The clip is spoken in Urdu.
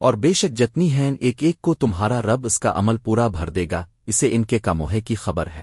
اور بے شک جتنی ہیں ایک ایک کو تمہارا رب اس کا عمل پورا بھر دے گا، اسے ان کے کموہے کی خبر ہے۔